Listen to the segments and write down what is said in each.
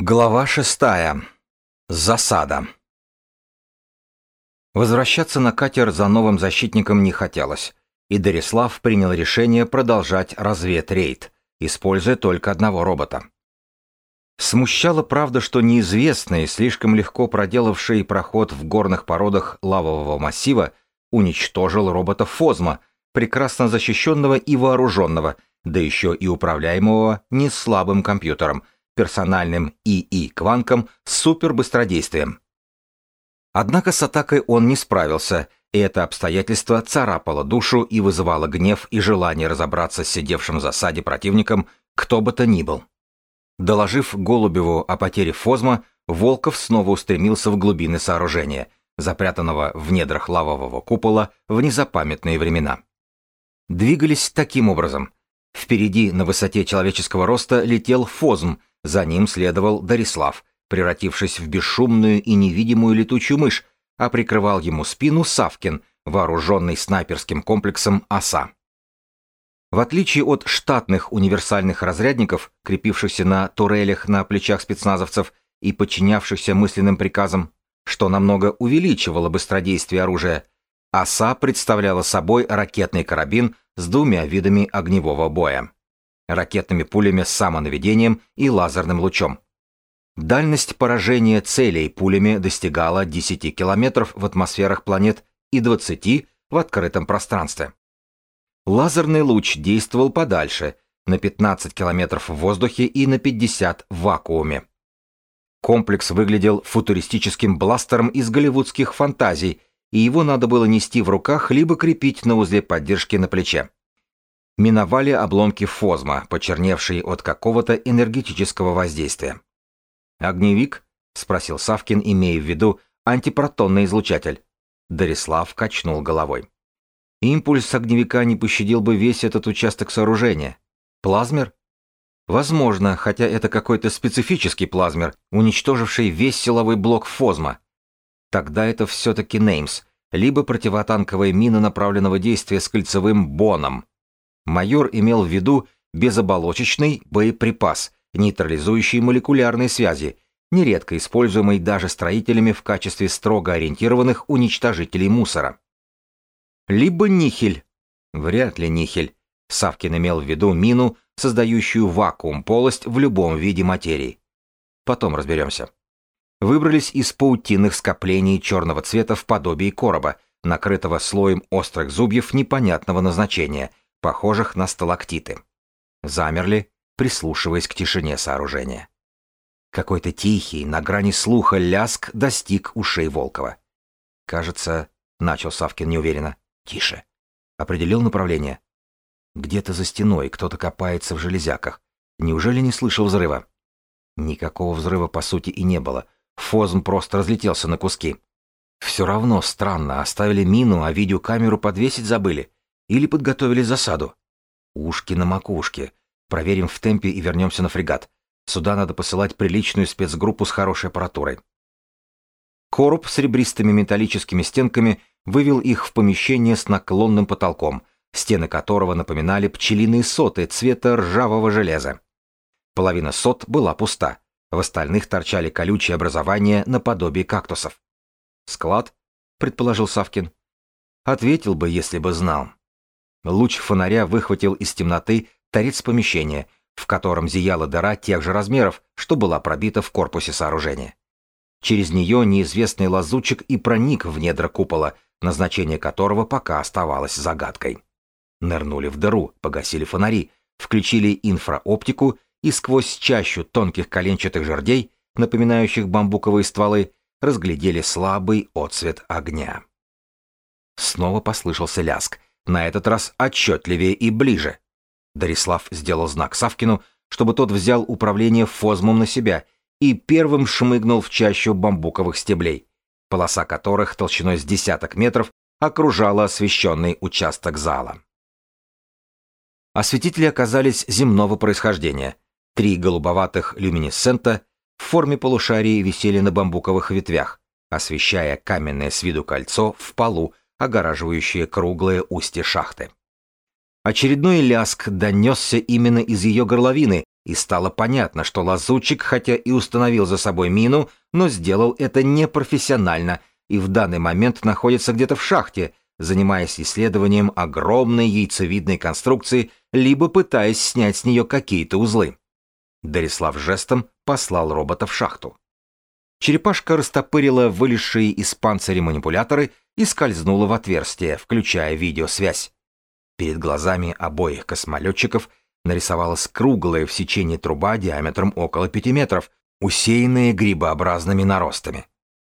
Глава шестая. Засада. Возвращаться на катер за новым защитником не хотелось, и Дорислав принял решение продолжать разведрейд, используя только одного робота. Смущало, правда, что неизвестный, слишком легко проделавший проход в горных породах лавового массива, уничтожил робота Фозма, прекрасно защищенного и вооруженного, да еще и управляемого не слабым компьютером – персональным ИИ-кванком с супербыстродействием. Однако с атакой он не справился, и это обстоятельство царапало душу и вызывало гнев и желание разобраться с сидевшим в засаде противником, кто бы то ни был. Доложив Голубеву о потере Фозма, Волков снова устремился в глубины сооружения, запрятанного в недрах лавового купола в незапамятные времена. Двигались таким образом. Впереди на высоте человеческого роста летел Фозм, за ним следовал Дарислав, превратившись в бесшумную и невидимую летучую мышь, а прикрывал ему спину Савкин, вооруженный снайперским комплексом «Оса». В отличие от штатных универсальных разрядников, крепившихся на турелях на плечах спецназовцев и подчинявшихся мысленным приказам, что намного увеличивало быстродействие оружия, «Оса» представляла собой ракетный карабин с двумя видами огневого боя ракетными пулями с самонаведением и лазерным лучом. Дальность поражения целей пулями достигала 10 километров в атмосферах планет и 20 в открытом пространстве. Лазерный луч действовал подальше, на 15 километров в воздухе и на 50 в вакууме. Комплекс выглядел футуристическим бластером из голливудских фантазий, и его надо было нести в руках либо крепить на узле поддержки на плече миновали обломки фозма, почерневшие от какого-то энергетического воздействия. «Огневик?» — спросил Савкин, имея в виду антипротонный излучатель. Дарислав качнул головой. Импульс огневика не пощадил бы весь этот участок сооружения. Плазмер? Возможно, хотя это какой-то специфический плазмер, уничтоживший весь силовой блок Фозма. Тогда это все-таки Неймс, либо противотанковая мина направленного действия с кольцевым боном, майор имел в виду безоболочечный боеприпас, нейтрализующий молекулярные связи, нередко используемый даже строителями в качестве строго ориентированных уничтожителей мусора. Либо нихель. Вряд ли нихель. Савкин имел в виду мину, создающую вакуум-полость в любом виде материи. Потом разберемся. Выбрались из паутинных скоплений черного цвета в подобии короба, накрытого слоем острых зубьев непонятного назначения, похожих на сталактиты. Замерли, прислушиваясь к тишине сооружения. Какой-то тихий, на грани слуха ляск достиг ушей Волкова. Кажется, начал Савкин неуверенно. Тише. Определил направление. Где-то за стеной кто-то копается в железяках. Неужели не слышал взрыва? Никакого взрыва по сути и не было. Фозм просто разлетелся на куски. Все равно странно, оставили мину, а видеокамеру подвесить забыли. Или подготовили засаду. Ушки на макушке. Проверим в темпе и вернемся на фрегат. Сюда надо посылать приличную спецгруппу с хорошей аппаратурой. Короб с ребристыми металлическими стенками вывел их в помещение с наклонным потолком, стены которого напоминали пчелиные соты цвета ржавого железа. Половина сот была пуста, в остальных торчали колючие образования наподобие кактусов. «Склад?» — предположил Савкин. «Ответил бы, если бы знал». Луч фонаря выхватил из темноты торец помещения, в котором зияла дыра тех же размеров, что была пробита в корпусе сооружения. Через нее неизвестный лазутчик и проник в недра купола, назначение которого пока оставалось загадкой. Нырнули в дыру, погасили фонари, включили инфраоптику и сквозь чащу тонких коленчатых жердей, напоминающих бамбуковые стволы, разглядели слабый отсвет огня. Снова послышался ляск, на этот раз отчетливее и ближе. Дарислав сделал знак Савкину, чтобы тот взял управление фозмом на себя и первым шмыгнул в чащу бамбуковых стеблей, полоса которых толщиной с десяток метров окружала освещенный участок зала. Осветители оказались земного происхождения. Три голубоватых люминесцента в форме полушарий висели на бамбуковых ветвях, освещая каменное с виду кольцо в полу огораживающее круглое устье шахты. Очередной ляск донесся именно из ее горловины, и стало понятно, что лазутчик, хотя и установил за собой мину, но сделал это непрофессионально и в данный момент находится где-то в шахте, занимаясь исследованием огромной яйцевидной конструкции, либо пытаясь снять с нее какие-то узлы. Дарислав жестом послал робота в шахту. Черепашка растопырила вылезшие из панциря манипуляторы и скользнула в отверстие, включая видеосвязь. Перед глазами обоих космолетчиков нарисовалась круглая в сечении труба диаметром около 5 метров, усеянная грибообразными наростами.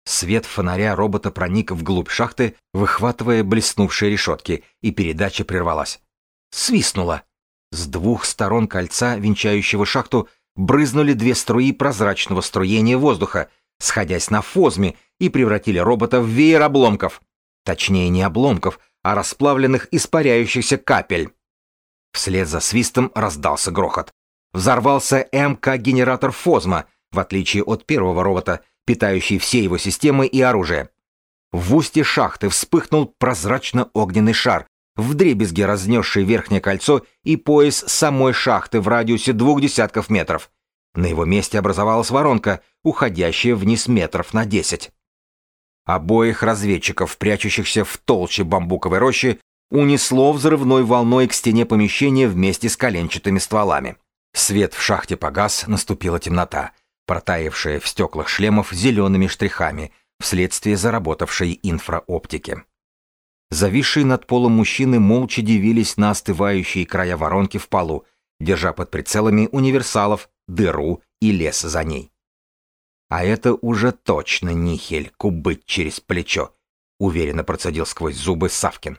Свет фонаря робота проник вглубь шахты, выхватывая блеснувшие решетки, и передача прервалась. Свистнула. С двух сторон кольца, венчающего шахту, брызнули две струи прозрачного струения воздуха, сходясь на фозме, и превратили робота в веер обломков. Точнее, не обломков, а расплавленных испаряющихся капель. Вслед за свистом раздался грохот. Взорвался МК-генератор Фозма, в отличие от первого робота — питающий все его системы и оружие. В устье шахты вспыхнул прозрачно-огненный шар, вдребезги разнесший верхнее кольцо и пояс самой шахты в радиусе двух десятков метров. На его месте образовалась воронка, уходящая вниз метров на десять. Обоих разведчиков, прячущихся в толще бамбуковой рощи, унесло взрывной волной к стене помещения вместе с коленчатыми стволами. Свет в шахте погас, наступила темнота — протаявшая в стеклах шлемов зелеными штрихами вследствие заработавшей инфраоптики. Зависшие над полом мужчины молча дивились на остывающие края воронки в полу, держа под прицелами универсалов, дыру и лес за ней. «А это уже точно нихель, кубыть через плечо», — уверенно процедил сквозь зубы Савкин.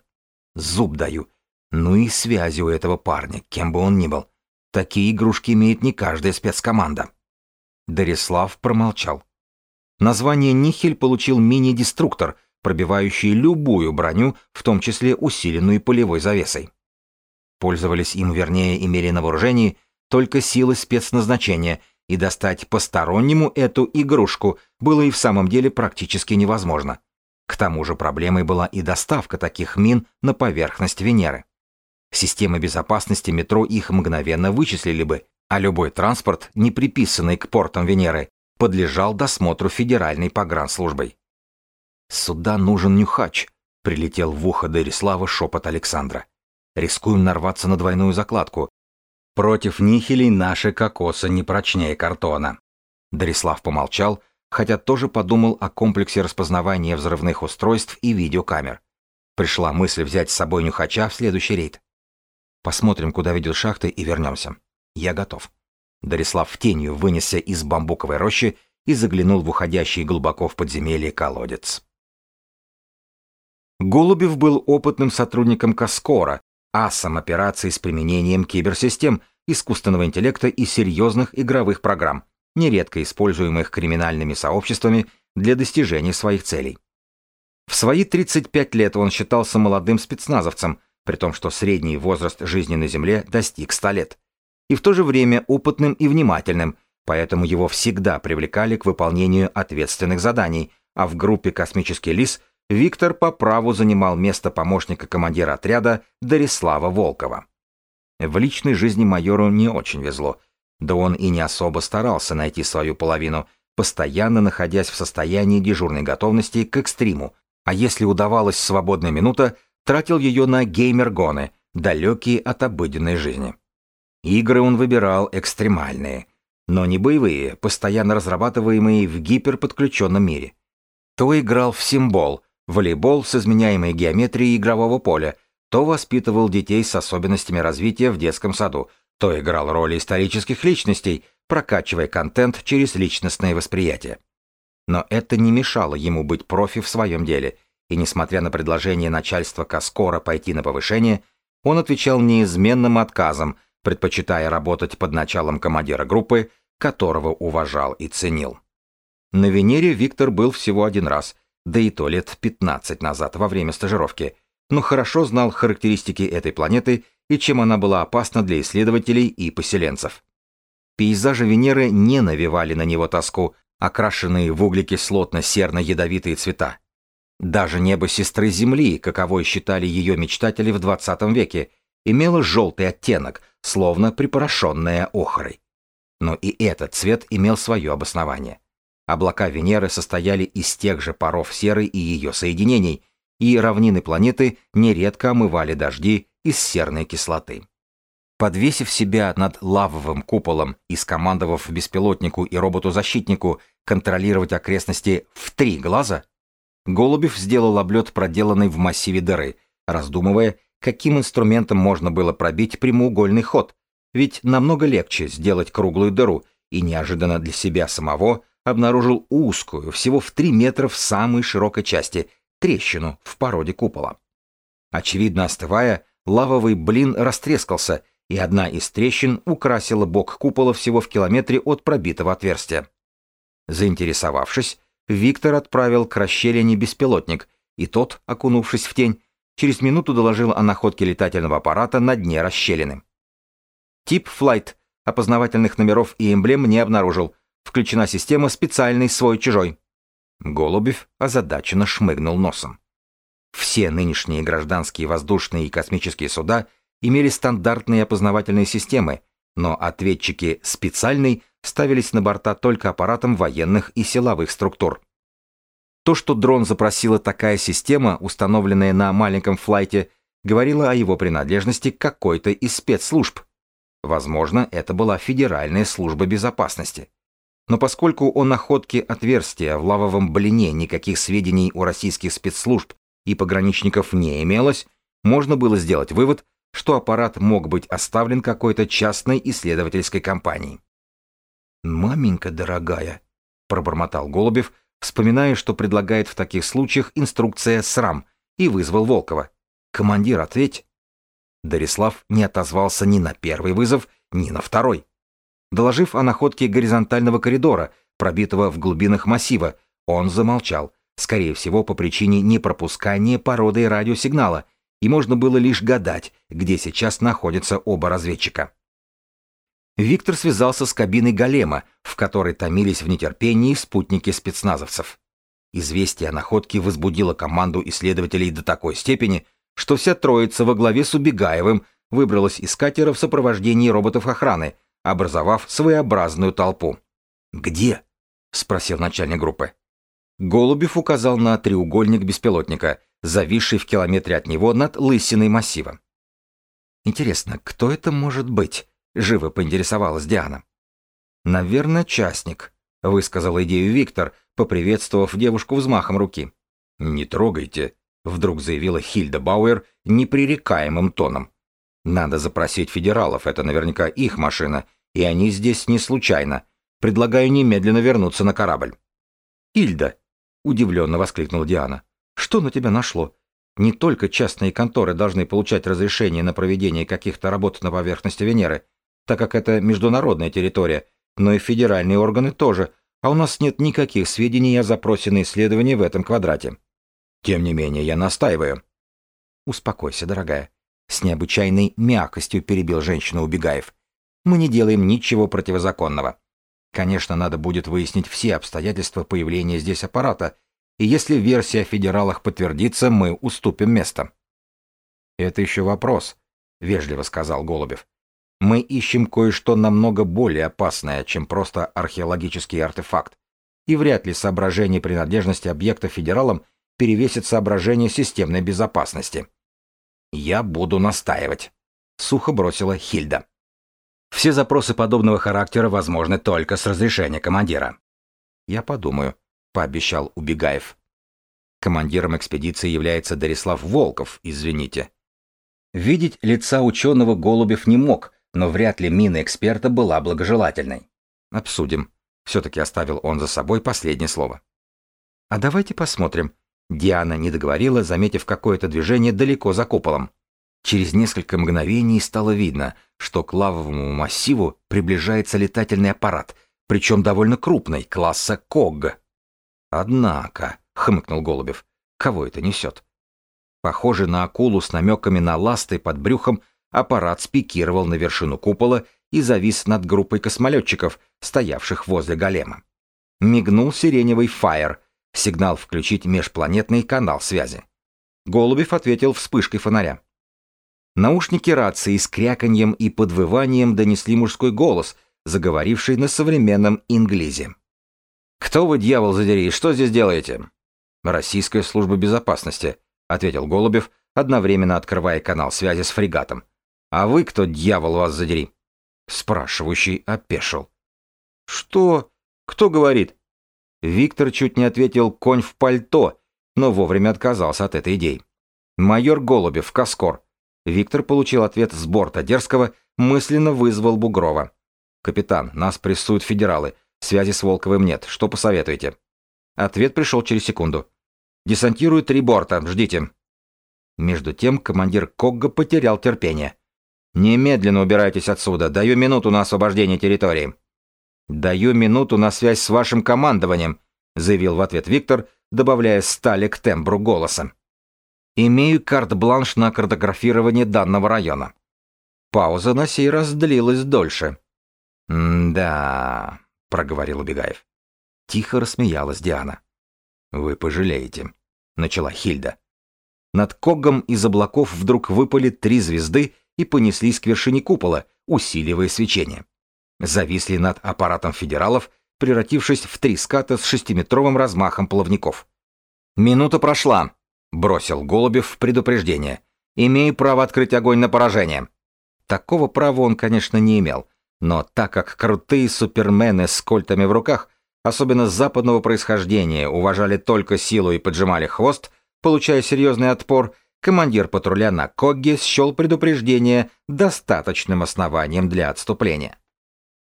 «Зуб даю. Ну и связи у этого парня, кем бы он ни был. Такие игрушки имеет не каждая спецкоманда». Дарислав промолчал. Название «Нихель» получил мини-деструктор, пробивающий любую броню, в том числе усиленную полевой завесой. Пользовались им, вернее, имели на вооружении только силы спецназначения, и достать постороннему эту игрушку было и в самом деле практически невозможно. К тому же проблемой была и доставка таких мин на поверхность Венеры. Системы безопасности метро их мгновенно вычислили бы, а любой транспорт, не приписанный к портам Венеры, подлежал досмотру Федеральной погранслужбой. «Сюда нужен нюхач», — прилетел в ухо Дерислава шепот Александра. «Рискуем нарваться на двойную закладку. Против нихелей наши кокосы не прочнее картона». Дарислав помолчал, хотя тоже подумал о комплексе распознавания взрывных устройств и видеокамер. Пришла мысль взять с собой нюхача в следующий рейд. Посмотрим, куда ведет шахты, и вернемся. Я готов. Дарислав в тенью вынесся из бамбуковой рощи и заглянул в уходящий глубоко в подземелье колодец. Голубев был опытным сотрудником Каскора, асом операций с применением киберсистем, искусственного интеллекта и серьезных игровых программ, нередко используемых криминальными сообществами для достижения своих целей. В свои 35 лет он считался молодым спецназовцем, при том, что средний возраст жизни на Земле достиг 100 лет и в то же время опытным и внимательным, поэтому его всегда привлекали к выполнению ответственных заданий, а в группе «Космический лис» Виктор по праву занимал место помощника командира отряда Дарислава Волкова. В личной жизни майору не очень везло, да он и не особо старался найти свою половину, постоянно находясь в состоянии дежурной готовности к экстриму, а если удавалась свободная минута, тратил ее на геймер-гоны, далекие от обыденной жизни. Игры он выбирал экстремальные, но не боевые, постоянно разрабатываемые в гиперподключенном мире. То играл в символ, волейбол с изменяемой геометрией игрового поля, то воспитывал детей с особенностями развития в детском саду, то играл роли исторических личностей, прокачивая контент через личностное восприятие. Но это не мешало ему быть профи в своем деле, и несмотря на предложение начальства Каскора пойти на повышение, он отвечал неизменным отказом, предпочитая работать под началом командира группы, которого уважал и ценил. На Венере Виктор был всего один раз, да и то лет 15 назад во время стажировки, но хорошо знал характеристики этой планеты и чем она была опасна для исследователей и поселенцев. Пейзажи Венеры не навевали на него тоску, окрашенные в углекислотно-серно-ядовитые цвета. Даже небо сестры Земли, каковой считали ее мечтатели в 20 веке, имело желтый оттенок, словно припорошенная охрой. Но и этот цвет имел свое обоснование. Облака Венеры состояли из тех же паров серы и ее соединений, и равнины планеты нередко омывали дожди из серной кислоты. Подвесив себя над лавовым куполом и скомандовав беспилотнику и роботу-защитнику контролировать окрестности в три глаза, Голубев сделал облет, проделанный в массиве дыры, раздумывая, каким инструментом можно было пробить прямоугольный ход, ведь намного легче сделать круглую дыру, и неожиданно для себя самого обнаружил узкую, всего в 3 метра в самой широкой части, трещину в породе купола. Очевидно остывая, лавовый блин растрескался, и одна из трещин украсила бок купола всего в километре от пробитого отверстия. Заинтересовавшись, Виктор отправил к расщелине беспилотник, и тот, окунувшись в тень, через минуту доложил о находке летательного аппарата на дне расщелины. Тип Flight опознавательных номеров и эмблем не обнаружил. Включена система специальный свой-чужой. Голубев озадаченно шмыгнул носом. Все нынешние гражданские воздушные и космические суда имели стандартные опознавательные системы, но ответчики специальной ставились на борта только аппаратом военных и силовых структур. То, что дрон запросила такая система, установленная на маленьком флайте, говорило о его принадлежности к какой-то из спецслужб. Возможно, это была Федеральная служба безопасности. Но поскольку о находке отверстия в лавовом блине никаких сведений у российских спецслужб и пограничников не имелось, можно было сделать вывод, что аппарат мог быть оставлен какой-то частной исследовательской компанией. «Маменька дорогая», — пробормотал Голубев, вспоминая, что предлагает в таких случаях инструкция СРАМ, и вызвал Волкова. «Командир, ответь». Дарислав не отозвался ни на первый вызов, ни на второй. Доложив о находке горизонтального коридора, пробитого в глубинах массива, он замолчал, скорее всего, по причине непропускания породы радиосигнала, и можно было лишь гадать, где сейчас находятся оба разведчика. Виктор связался с кабиной голема, в которой томились в нетерпении спутники спецназовцев. Известие о находке возбудило команду исследователей до такой степени, что вся троица во главе с Убегаевым выбралась из катера в сопровождении роботов охраны, образовав своеобразную толпу. «Где?» — спросил начальник группы. Голубев указал на треугольник беспилотника, зависший в километре от него над лысиной массива. «Интересно, кто это может быть?» — живо поинтересовалась Диана. «Наверное, частник», — высказал идею Виктор, поприветствовав девушку взмахом руки. «Не трогайте», — вдруг заявила Хильда Бауэр непререкаемым тоном. «Надо запросить федералов, это наверняка их машина, и они здесь не случайно. Предлагаю немедленно вернуться на корабль». «Хильда!» — удивленно воскликнула Диана. «Что на тебя нашло? Не только частные конторы должны получать разрешение на проведение каких-то работ на поверхности Венеры так как это международная территория, но и федеральные органы тоже, а у нас нет никаких сведений о запросе на исследование в этом квадрате. Тем не менее, я настаиваю. Успокойся, дорогая. С необычайной мягкостью перебил женщину Убегаев. Мы не делаем ничего противозаконного. Конечно, надо будет выяснить все обстоятельства появления здесь аппарата, и если версия о федералах подтвердится, мы уступим место. Это еще вопрос, вежливо сказал Голубев. Мы ищем кое-что намного более опасное, чем просто археологический артефакт. И вряд ли соображение принадлежности объекта федералам перевесит соображение системной безопасности. «Я буду настаивать», — сухо бросила Хильда. «Все запросы подобного характера возможны только с разрешения командира». «Я подумаю», — пообещал Убегаев. Командиром экспедиции является Дарислав Волков, извините. Видеть лица ученого Голубев не мог, но вряд ли мина эксперта была благожелательной. Обсудим. Все-таки оставил он за собой последнее слово. А давайте посмотрим. Диана не договорила, заметив какое-то движение далеко за куполом. Через несколько мгновений стало видно, что к лавовому массиву приближается летательный аппарат, причем довольно крупный, класса КОГ. «Однако», — хмыкнул Голубев, — «кого это несет?» Похоже на акулу с намеками на ласты под брюхом, аппарат спикировал на вершину купола и завис над группой космолетчиков, стоявших возле голема. Мигнул сиреневый фаер, сигнал включить межпланетный канал связи. Голубев ответил вспышкой фонаря. Наушники рации с кряканьем и подвыванием донесли мужской голос, заговоривший на современном инглизе. «Кто вы, дьявол, задери, что здесь делаете?» «Российская служба безопасности», — ответил Голубев, одновременно открывая канал связи с фрегатом. «А вы кто, дьявол, вас задери?» Спрашивающий опешил. «Что? Кто говорит?» Виктор чуть не ответил «конь в пальто», но вовремя отказался от этой идеи. «Майор Голубев, Каскор». Виктор получил ответ с борта Дерского, мысленно вызвал Бугрова. «Капитан, нас прессуют федералы. Связи с Волковым нет. Что посоветуете?» Ответ пришел через секунду. «Десантируют три борта. Ждите». Между тем командир Когга потерял терпение. «Немедленно убирайтесь отсюда. Даю минуту на освобождение территории». «Даю минуту на связь с вашим командованием», заявил в ответ Виктор, добавляя стали к тембру голоса. «Имею карт-бланш на картографирование данного района». Пауза на сей раз длилась дольше. «Да», — проговорил Убегаев. Тихо рассмеялась Диана. «Вы пожалеете», — начала Хильда. Над Когом из облаков вдруг выпали три звезды и понеслись к вершине купола, усиливая свечение. Зависли над аппаратом федералов, превратившись в три ската с шестиметровым размахом плавников. «Минута прошла», — бросил Голубев в предупреждение. «Имею право открыть огонь на поражение». Такого права он, конечно, не имел, но так как крутые супермены с кольтами в руках, особенно западного происхождения, уважали только силу и поджимали хвост, получая серьезный отпор, командир патруля на Когге счел предупреждение достаточным основанием для отступления.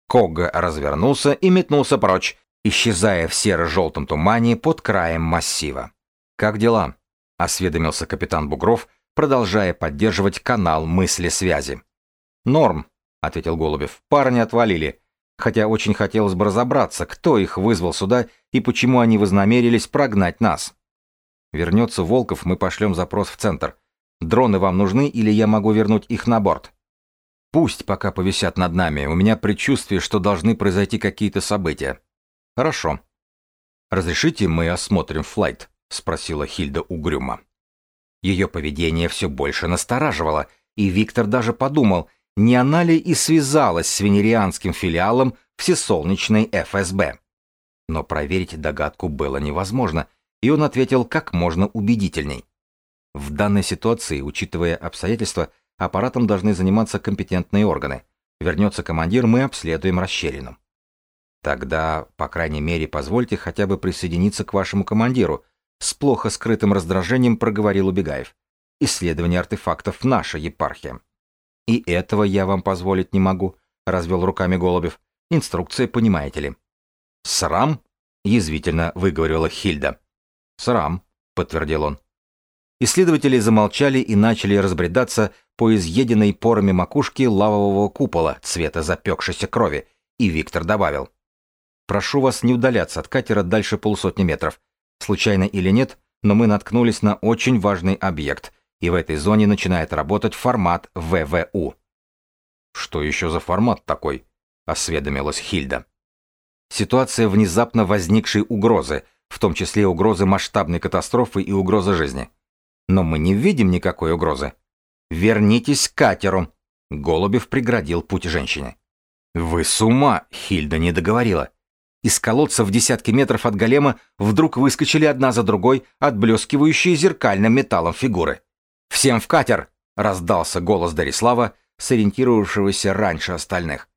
Когга развернулся и метнулся прочь, исчезая в серо-желтом тумане под краем массива. «Как дела?» — осведомился капитан Бугров, продолжая поддерживать канал мысли связи. «Норм», — ответил Голубев. «Парни отвалили. Хотя очень хотелось бы разобраться, кто их вызвал сюда и почему они вознамерились прогнать нас». Вернется Волков, мы пошлем запрос в центр. Дроны вам нужны или я могу вернуть их на борт? Пусть пока повисят над нами. У меня предчувствие, что должны произойти какие-то события. Хорошо. Разрешите мы осмотрим флайт? Спросила Хильда угрюмо. Ее поведение все больше настораживало, и Виктор даже подумал, не она ли и связалась с венерианским филиалом всесолнечной ФСБ. Но проверить догадку было невозможно, и он ответил как можно убедительней. В данной ситуации, учитывая обстоятельства, аппаратом должны заниматься компетентные органы. Вернется командир, мы обследуем расщелину. Тогда, по крайней мере, позвольте хотя бы присоединиться к вашему командиру, с плохо скрытым раздражением проговорил Убегаев. Исследование артефактов наша епархия. И этого я вам позволить не могу, развел руками Голубев. Инструкция, понимаете ли. Срам? язвительно выговорила Хильда. «Срам», — подтвердил он. Исследователи замолчали и начали разбредаться по изъеденной порами макушке лавового купола цвета запекшейся крови, и Виктор добавил. «Прошу вас не удаляться от катера дальше полусотни метров. Случайно или нет, но мы наткнулись на очень важный объект, и в этой зоне начинает работать формат ВВУ». «Что еще за формат такой?» — осведомилась Хильда. Ситуация внезапно возникшей угрозы, в том числе угрозы масштабной катастрофы и угрозы жизни. Но мы не видим никакой угрозы. Вернитесь к катеру. Голубев преградил путь женщине. Вы с ума, Хильда не договорила. Из колодца в десятки метров от голема вдруг выскочили одна за другой отблескивающие зеркальным металлом фигуры. «Всем в катер!» — раздался голос Дарислава, сориентировавшегося раньше остальных.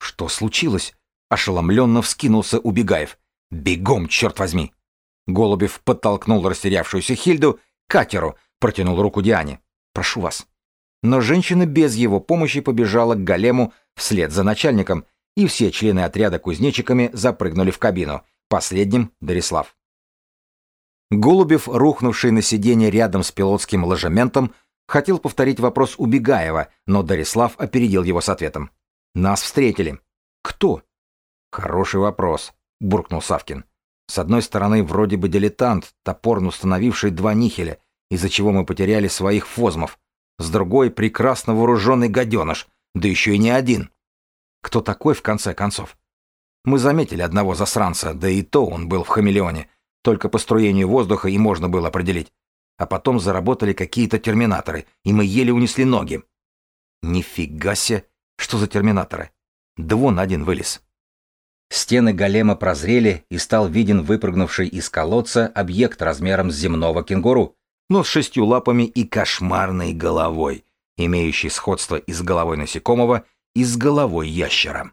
«Что случилось?» — ошеломленно вскинулся Убегаев. «Бегом, черт возьми!» Голубев подтолкнул растерявшуюся Хильду к катеру, протянул руку Диане. «Прошу вас». Но женщина без его помощи побежала к голему вслед за начальником, и все члены отряда кузнечиками запрыгнули в кабину. Последним — Дарислав. Голубев, рухнувший на сиденье рядом с пилотским ложементом, хотел повторить вопрос Убегаева, но Дарислав опередил его с ответом. «Нас встретили». «Кто?» «Хороший вопрос», — буркнул Савкин. «С одной стороны, вроде бы дилетант, топорно установивший два нихеля, из-за чего мы потеряли своих фозмов. С другой — прекрасно вооруженный гаденыш, да еще и не один. Кто такой, в конце концов? Мы заметили одного засранца, да и то он был в хамелеоне. Только по струению воздуха и можно было определить. А потом заработали какие-то терминаторы, и мы еле унесли ноги. Нифига себе! Что за терминаторы? Двон один вылез. Стены голема прозрели, и стал виден выпрыгнувший из колодца объект размером с земного кенгуру, но с шестью лапами и кошмарной головой, имеющий сходство и с головой насекомого, и с головой ящера.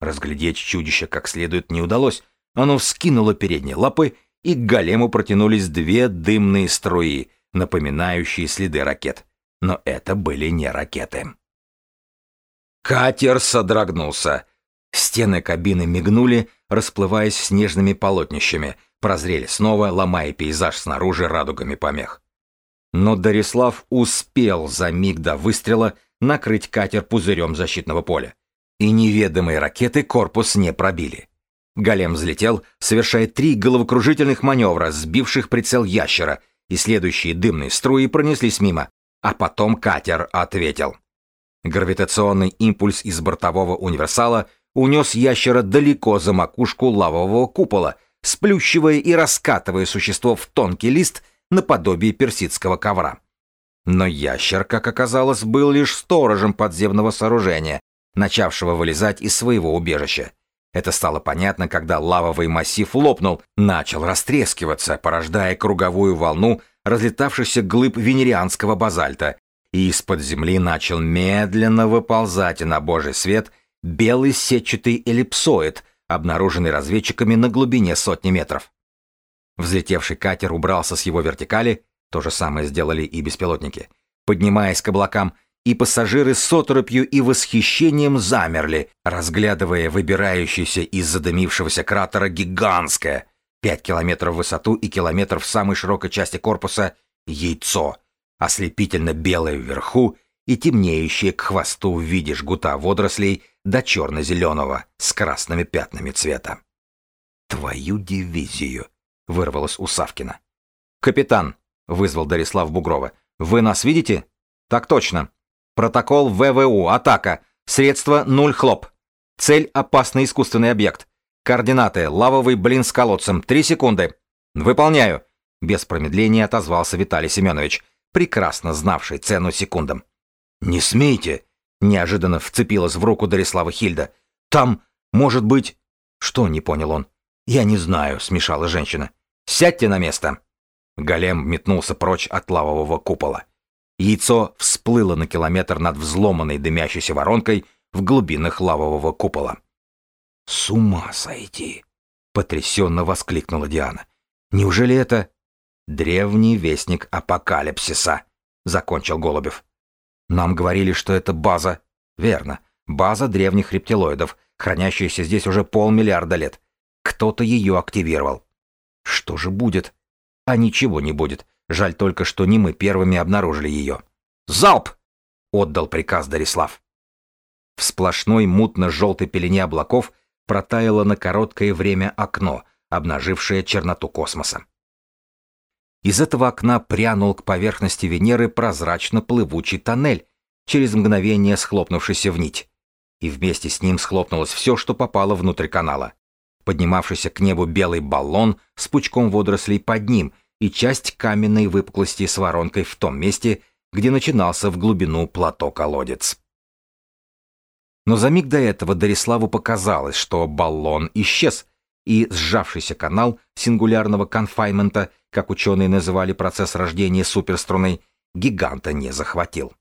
Разглядеть чудище как следует не удалось, оно вскинуло передние лапы, и к голему протянулись две дымные струи, напоминающие следы ракет. Но это были не ракеты. Катер содрогнулся. Стены кабины мигнули, расплываясь снежными полотнищами, прозрели снова, ломая пейзаж снаружи радугами помех. Но Дарислав успел за миг до выстрела накрыть катер пузырем защитного поля. И неведомые ракеты корпус не пробили. Голем взлетел, совершая три головокружительных маневра, сбивших прицел ящера, и следующие дымные струи пронеслись мимо, а потом катер ответил. Гравитационный импульс из бортового универсала унес ящера далеко за макушку лавового купола, сплющивая и раскатывая существо в тонкий лист наподобие персидского ковра. Но ящер, как оказалось, был лишь сторожем подземного сооружения, начавшего вылезать из своего убежища. Это стало понятно, когда лавовый массив лопнул, начал растрескиваться, порождая круговую волну разлетавшихся глыб венерианского базальта, и из-под земли начал медленно выползать на божий свет белый сетчатый эллипсоид, обнаруженный разведчиками на глубине сотни метров. Взлетевший катер убрался с его вертикали, то же самое сделали и беспилотники, поднимаясь к облакам, и пассажиры с оторопью и восхищением замерли, разглядывая выбирающееся из задымившегося кратера гигантское, 5 километров в высоту и километр в самой широкой части корпуса, яйцо, ослепительно белое вверху и темнеющее к хвосту в виде жгута водорослей до черно-зеленого с красными пятнами цвета. «Твою дивизию!» — вырвалось у Савкина. «Капитан!» — вызвал Дарислав Бугрова. «Вы нас видите?» «Так точно. Протокол ВВУ. Атака. Средство нуль хлоп. Цель – опасный искусственный объект. Координаты. Лавовый блин с колодцем. Три секунды. Выполняю. Без промедления отозвался Виталий Семенович, прекрасно знавший цену секундам. Не смейте. Неожиданно вцепилась в руку Дарислава Хильда. Там, может быть... Что, не понял он. Я не знаю, смешала женщина. Сядьте на место. Голем метнулся прочь от лавового купола. Яйцо всплыло на километр над взломанной дымящейся воронкой в глубинах лавового купола. «С ума сойти!» — потрясенно воскликнула Диана. «Неужели это...» «Древний вестник апокалипсиса», — закончил Голубев. «Нам говорили, что это база...» «Верно. База древних рептилоидов, хранящаяся здесь уже полмиллиарда лет. Кто-то ее активировал. Что же будет?» «А ничего не будет. Жаль только, что не мы первыми обнаружили ее. «Залп!» — отдал приказ Дарислав. В сплошной мутно-желтой пелене облаков протаяло на короткое время окно, обнажившее черноту космоса. Из этого окна прянул к поверхности Венеры прозрачно-плывучий тоннель, через мгновение схлопнувшийся в нить. И вместе с ним схлопнулось все, что попало внутрь канала. Поднимавшийся к небу белый баллон с пучком водорослей под ним — и часть каменной выпуклости с воронкой в том месте, где начинался в глубину плато колодец. Но за миг до этого Дариславу показалось, что баллон исчез, и сжавшийся канал сингулярного конфаймента, как ученые называли процесс рождения суперструны, гиганта не захватил.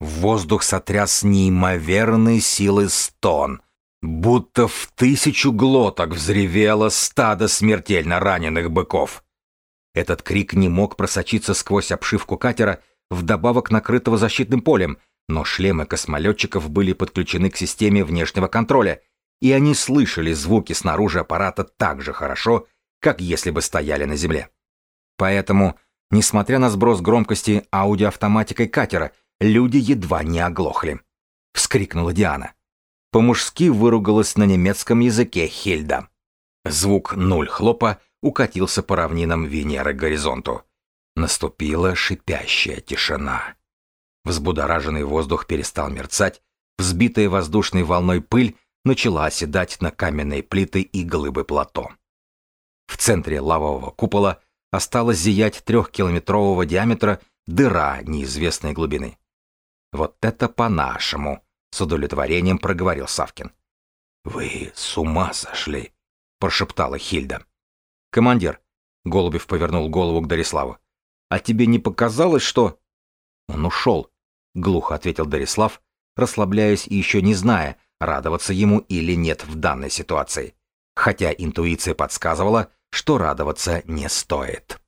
В воздух сотряс неимоверной силы стон, будто в тысячу глоток взревело стадо смертельно раненых быков. Этот крик не мог просочиться сквозь обшивку катера, вдобавок накрытого защитным полем, но шлемы космолетчиков были подключены к системе внешнего контроля, и они слышали звуки снаружи аппарата так же хорошо, как если бы стояли на земле. Поэтому, несмотря на сброс громкости аудиоавтоматикой катера, люди едва не оглохли. Вскрикнула Диана. По-мужски выругалась на немецком языке Хильда. Звук нуль хлопа укатился по равнинам Венеры к горизонту. Наступила шипящая тишина. Взбудораженный воздух перестал мерцать, взбитая воздушной волной пыль начала оседать на каменные плиты и глыбы плато. В центре лавового купола осталась зиять трехкилометрового диаметра дыра неизвестной глубины. «Вот это по-нашему!» — с удовлетворением проговорил Савкин. «Вы с ума сошли!» — прошептала Хильда. «Командир!» — Голубев повернул голову к Дариславу. «А тебе не показалось, что...» «Он ушел», — глухо ответил Дарислав, расслабляясь и еще не зная, радоваться ему или нет в данной ситуации. Хотя интуиция подсказывала, что радоваться не стоит.